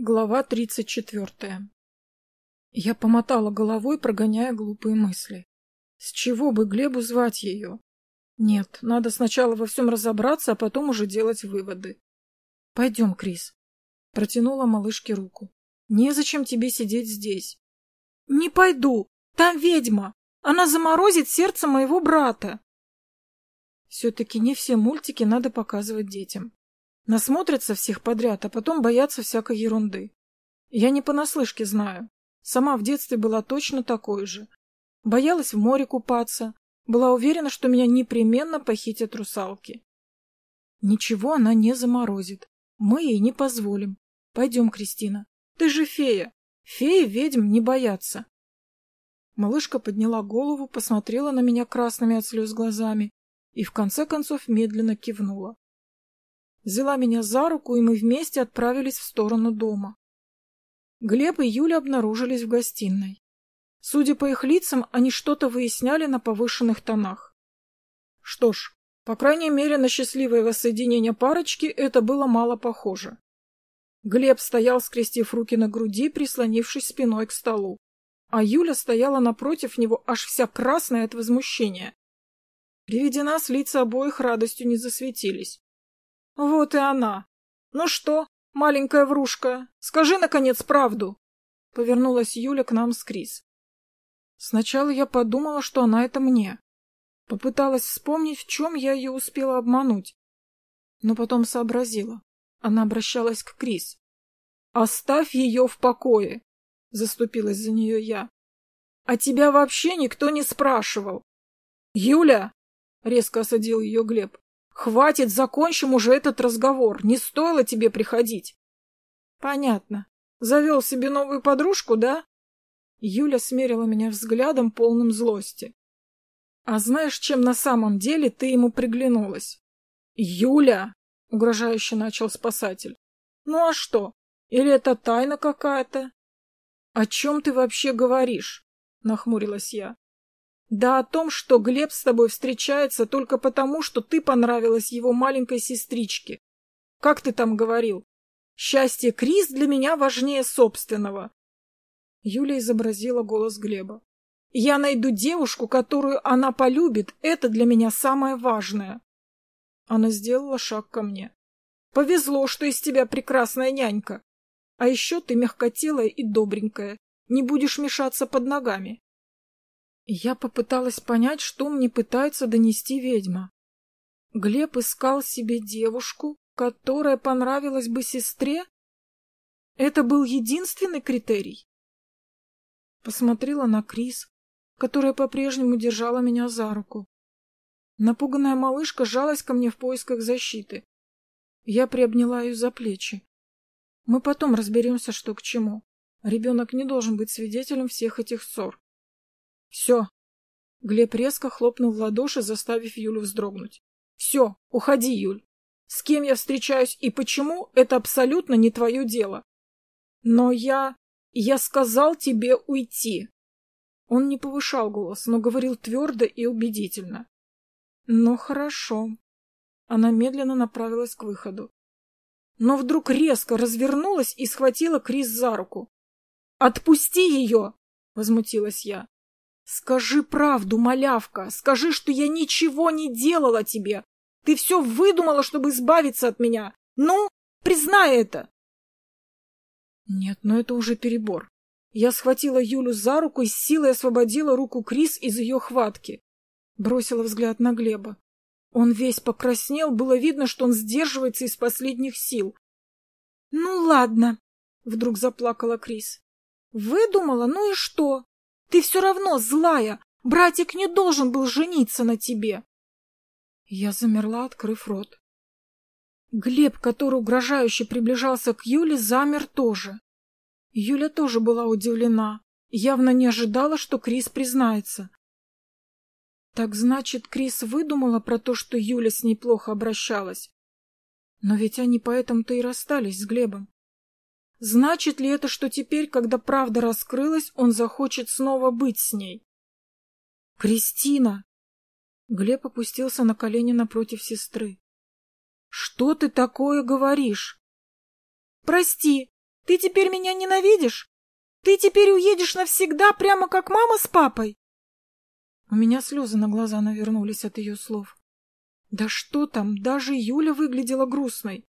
Глава тридцать четвертая. Я помотала головой, прогоняя глупые мысли. С чего бы Глебу звать ее? Нет, надо сначала во всем разобраться, а потом уже делать выводы. Пойдем, Крис. Протянула малышке руку. Незачем тебе сидеть здесь. Не пойду. Там ведьма. Она заморозит сердце моего брата. Все-таки не все мультики надо показывать детям. Насмотрятся всех подряд, а потом боятся всякой ерунды. Я не понаслышке знаю. Сама в детстве была точно такой же. Боялась в море купаться, была уверена, что меня непременно похитят русалки. Ничего она не заморозит. Мы ей не позволим. Пойдем, Кристина. Ты же фея. Феи ведьм не боятся. Малышка подняла голову, посмотрела на меня красными от слез глазами и в конце концов медленно кивнула взяла меня за руку, и мы вместе отправились в сторону дома. Глеб и Юля обнаружились в гостиной. Судя по их лицам, они что-то выясняли на повышенных тонах. Что ж, по крайней мере, на счастливое воссоединение парочки это было мало похоже. Глеб стоял, скрестив руки на груди, прислонившись спиной к столу, а Юля стояла напротив него, аж вся красная от возмущения. При виде нас лица обоих радостью не засветились. Вот и она. Ну что, маленькая врушка, скажи, наконец, правду. Повернулась Юля к нам с Крис. Сначала я подумала, что она это мне. Попыталась вспомнить, в чем я ее успела обмануть. Но потом сообразила. Она обращалась к Крис. «Оставь ее в покое!» — заступилась за нее я. «А тебя вообще никто не спрашивал!» «Юля!» — резко осадил ее Глеб. Хватит, закончим уже этот разговор. Не стоило тебе приходить. Понятно. Завел себе новую подружку, да? Юля смерила меня взглядом, полным злости. А знаешь, чем на самом деле ты ему приглянулась? Юля! Угрожающе начал спасатель. Ну а что? Или это тайна какая-то? О чем ты вообще говоришь? Нахмурилась я. Да о том, что Глеб с тобой встречается только потому, что ты понравилась его маленькой сестричке. Как ты там говорил? Счастье Крис для меня важнее собственного. Юля изобразила голос Глеба. Я найду девушку, которую она полюбит. Это для меня самое важное. Она сделала шаг ко мне. Повезло, что из тебя прекрасная нянька. А еще ты мягкотелая и добренькая. Не будешь мешаться под ногами. Я попыталась понять, что мне пытается донести ведьма. Глеб искал себе девушку, которая понравилась бы сестре? Это был единственный критерий? Посмотрела на Крис, которая по-прежнему держала меня за руку. Напуганная малышка жалась ко мне в поисках защиты. Я приобняла ее за плечи. Мы потом разберемся, что к чему. Ребенок не должен быть свидетелем всех этих ссор. Все. Глеб резко хлопнул в ладоши, заставив Юлю вздрогнуть. Все, уходи, Юль. С кем я встречаюсь и почему, это абсолютно не твое дело. Но я... я сказал тебе уйти. Он не повышал голос, но говорил твердо и убедительно. Ну, хорошо. Она медленно направилась к выходу. Но вдруг резко развернулась и схватила Крис за руку. «Отпусти ее!» — возмутилась я. Скажи правду, малявка, скажи, что я ничего не делала тебе. Ты все выдумала, чтобы избавиться от меня. Ну, признай это. Нет, но это уже перебор. Я схватила Юлю за руку и с силой освободила руку Крис из ее хватки. Бросила взгляд на Глеба. Он весь покраснел, было видно, что он сдерживается из последних сил. — Ну ладно, — вдруг заплакала Крис. — Выдумала? Ну и что? Ты все равно злая. Братик не должен был жениться на тебе. Я замерла, открыв рот. Глеб, который угрожающе приближался к Юле, замер тоже. Юля тоже была удивлена, явно не ожидала, что Крис признается. Так значит, Крис выдумала про то, что Юля с ней плохо обращалась. Но ведь они поэтому-то и расстались с Глебом. Значит ли это, что теперь, когда правда раскрылась, он захочет снова быть с ней? Кристина! Глеб опустился на колени напротив сестры. Что ты такое говоришь? Прости, Ты теперь меня ненавидишь? Ты теперь уедешь навсегда, прямо как мама с папой? У меня слезы на глаза навернулись от ее слов. Да что там, даже Юля выглядела грустной.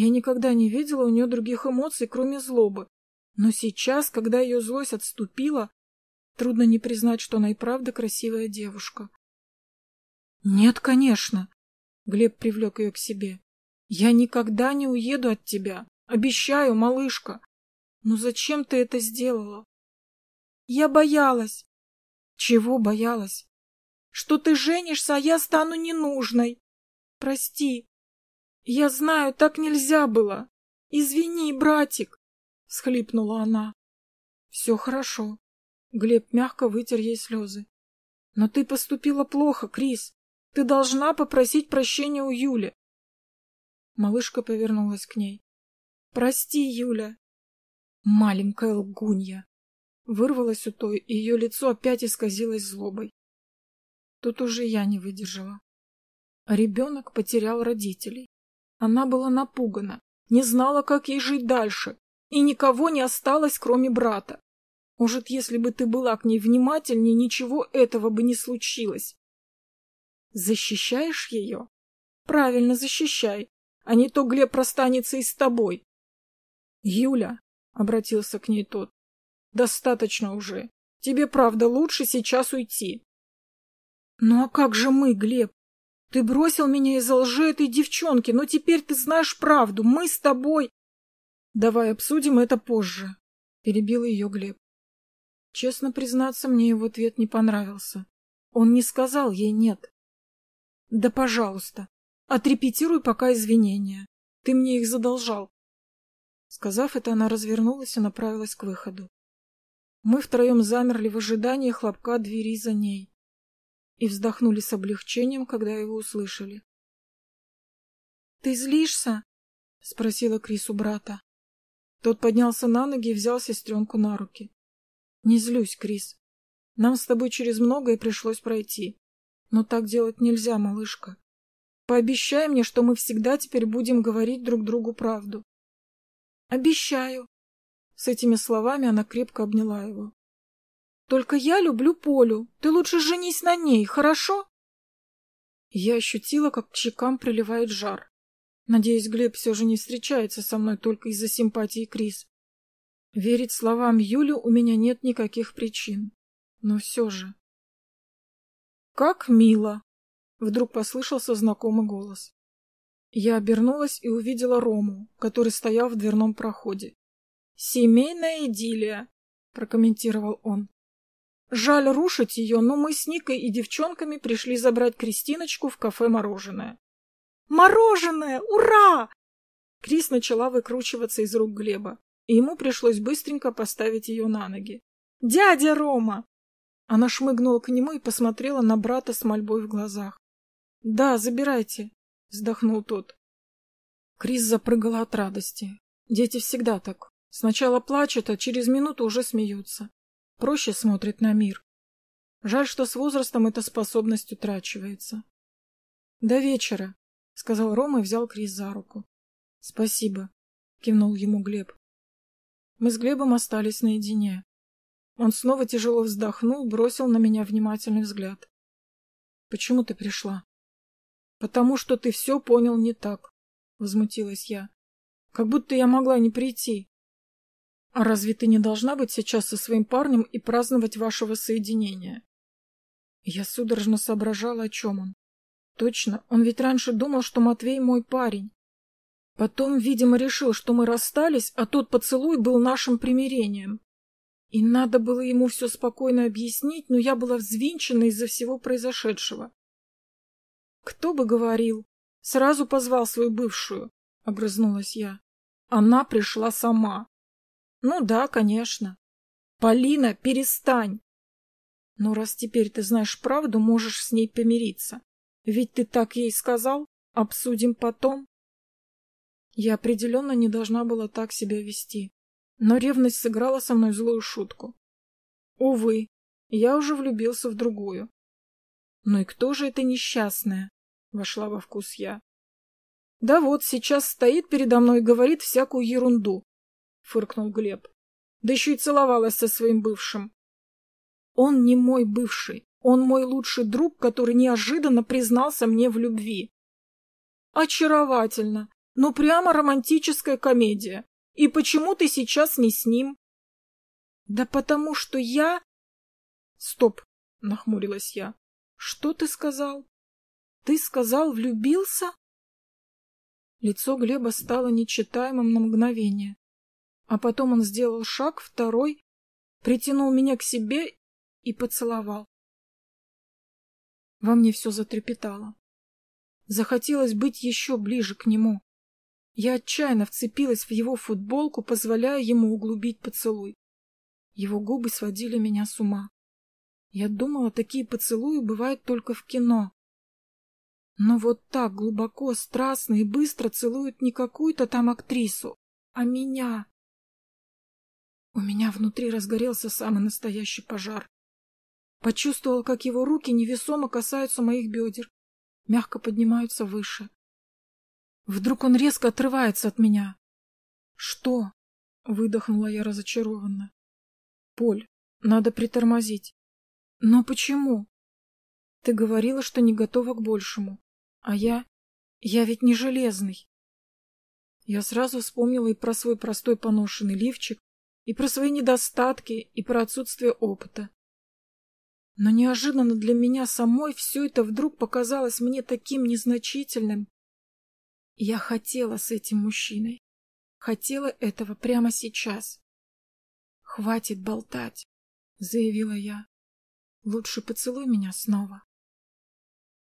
Я никогда не видела у нее других эмоций, кроме злобы. Но сейчас, когда ее злость отступила, трудно не признать, что она и правда красивая девушка. — Нет, конечно. Глеб привлек ее к себе. — Я никогда не уеду от тебя. Обещаю, малышка. Но зачем ты это сделала? — Я боялась. — Чего боялась? — Что ты женишься, а я стану ненужной. Прости. Я знаю, так нельзя было. Извини, братик, — всхлипнула она. — Все хорошо. Глеб мягко вытер ей слезы. — Но ты поступила плохо, Крис. Ты должна попросить прощения у Юли. Малышка повернулась к ней. Прости, Юля. Маленькая лгунья. Вырвалась у той, и ее лицо опять исказилось злобой. Тут уже я не выдержала. Ребенок потерял родителей. Она была напугана, не знала, как ей жить дальше, и никого не осталось, кроме брата. Может, если бы ты была к ней внимательнее, ничего этого бы не случилось. Защищаешь ее? Правильно, защищай, а не то Глеб расстанется и с тобой. Юля, — обратился к ней тот, — достаточно уже. Тебе, правда, лучше сейчас уйти. Ну а как же мы, Глеб? Ты бросил меня из-за лжи этой девчонки, но теперь ты знаешь правду. Мы с тобой... Давай обсудим это позже, — перебил ее Глеб. Честно признаться, мне его ответ не понравился. Он не сказал ей «нет». Да, пожалуйста, отрепетируй пока извинения. Ты мне их задолжал. Сказав это, она развернулась и направилась к выходу. Мы втроем замерли в ожидании хлопка двери за ней и вздохнули с облегчением, когда его услышали. — Ты злишься? — спросила Крис у брата. Тот поднялся на ноги и взял сестренку на руки. — Не злюсь, Крис. Нам с тобой через многое пришлось пройти. Но так делать нельзя, малышка. Пообещай мне, что мы всегда теперь будем говорить друг другу правду. Обещаю. С этими словами она крепко обняла его. Только я люблю Полю. Ты лучше женись на ней, хорошо? Я ощутила, как к щекам приливает жар. Надеюсь, Глеб все же не встречается со мной только из-за симпатии Крис. Верить словам Юли у меня нет никаких причин. Но все же... «Как мило!» — вдруг послышался знакомый голос. Я обернулась и увидела Рому, который стоял в дверном проходе. «Семейная идиллия», — прокомментировал он. «Жаль рушить ее, но мы с Никой и девчонками пришли забрать Кристиночку в кафе «Мороженое». «Мороженое! Ура!» Крис начала выкручиваться из рук Глеба, и ему пришлось быстренько поставить ее на ноги. «Дядя Рома!» Она шмыгнула к нему и посмотрела на брата с мольбой в глазах. «Да, забирайте», — вздохнул тот. Крис запрыгала от радости. Дети всегда так. Сначала плачут, а через минуту уже смеются. Проще смотрят на мир. Жаль, что с возрастом эта способность утрачивается. — До вечера, — сказал Рома и взял Крис за руку. — Спасибо, — кивнул ему Глеб. Мы с Глебом остались наедине. Он снова тяжело вздохнул, бросил на меня внимательный взгляд. — Почему ты пришла? «Потому что ты все понял не так», — возмутилась я. «Как будто я могла не прийти». «А разве ты не должна быть сейчас со своим парнем и праздновать вашего соединения?» Я судорожно соображала, о чем он. Точно, он ведь раньше думал, что Матвей мой парень. Потом, видимо, решил, что мы расстались, а тот поцелуй был нашим примирением. И надо было ему все спокойно объяснить, но я была взвинчена из-за всего произошедшего. Кто бы говорил? Сразу позвал свою бывшую, — огрызнулась я. Она пришла сама. Ну да, конечно. Полина, перестань. Ну, раз теперь ты знаешь правду, можешь с ней помириться. Ведь ты так ей сказал, обсудим потом. Я определенно не должна была так себя вести. Но ревность сыграла со мной злую шутку. Увы, я уже влюбился в другую. Ну и кто же эта несчастная? Вошла во вкус я. Да вот, сейчас стоит передо мной и говорит всякую ерунду. Фыркнул Глеб. Да еще и целовалась со своим бывшим. Он не мой бывший, он мой лучший друг, который неожиданно признался мне в любви. Очаровательно, ну прямо романтическая комедия. И почему ты сейчас не с ним? Да потому что я... Стоп, нахмурилась я. Что ты сказал? Ты сказал, влюбился? Лицо Глеба стало нечитаемым на мгновение. А потом он сделал шаг, второй, притянул меня к себе и поцеловал. Во мне все затрепетало. Захотелось быть еще ближе к нему. Я отчаянно вцепилась в его футболку, позволяя ему углубить поцелуй. Его губы сводили меня с ума. Я думала, такие поцелуи бывают только в кино. Но вот так глубоко, страстно и быстро целуют не какую-то там актрису, а меня. У меня внутри разгорелся самый настоящий пожар. Почувствовал, как его руки невесомо касаются моих бедер, мягко поднимаются выше. Вдруг он резко отрывается от меня. «Что?» — выдохнула я разочарованно. «Поль, надо притормозить». «Но почему?» «Ты говорила, что не готова к большему. А я... Я ведь не железный». Я сразу вспомнила и про свой простой поношенный лифчик, и про свои недостатки, и про отсутствие опыта. Но неожиданно для меня самой все это вдруг показалось мне таким незначительным. Я хотела с этим мужчиной. Хотела этого прямо сейчас. «Хватит болтать», — заявила я. «Лучше поцелуй меня снова».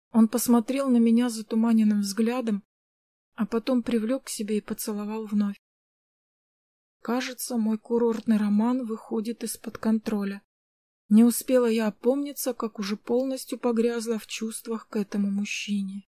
Он посмотрел на меня затуманенным взглядом, а потом привлек к себе и поцеловал вновь. Кажется, мой курортный роман выходит из-под контроля. Не успела я опомниться, как уже полностью погрязла в чувствах к этому мужчине.